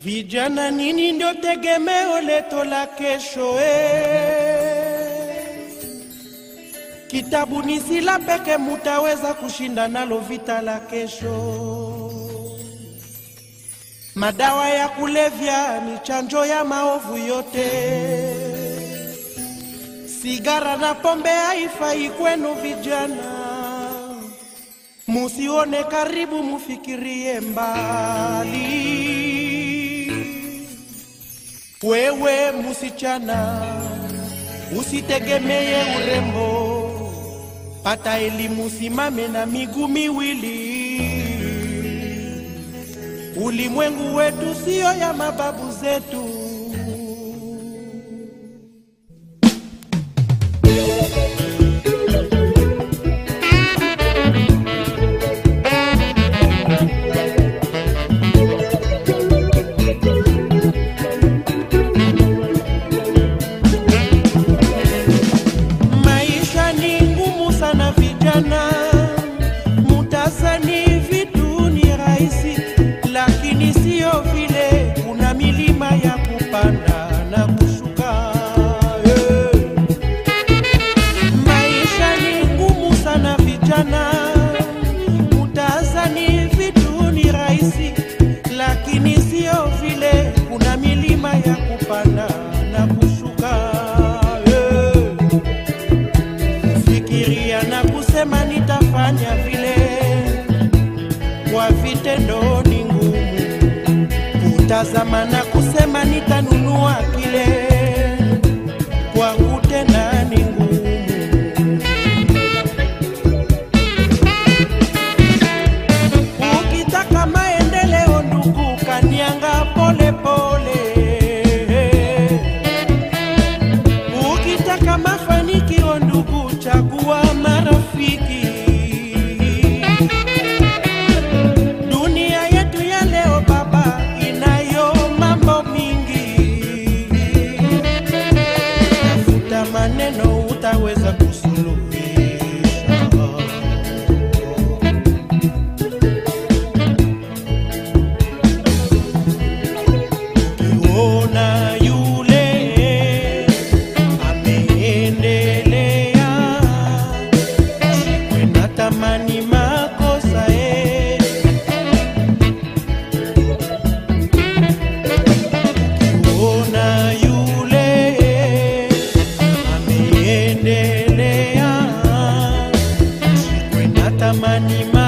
Vijana, nini ndio tegemeo letu la kesho eh? Kitabu ni sila peke mutaweza kushinda nalo vita la kesho. Madawa ya kulevya ni chanjo ya maovu yote. Sigara na pombe haifai kwenu vijana, musione karibu, mufikirie mbali. Wewe musichana, usitegemeye urembo, pata elimu, simame na miguu miwili. Ulimwengu wetu siyo ya mababu zetu. Kwa vitendo ni ngumu. Kutazama na kusema nitanunua kile, kwa kutenda tamanima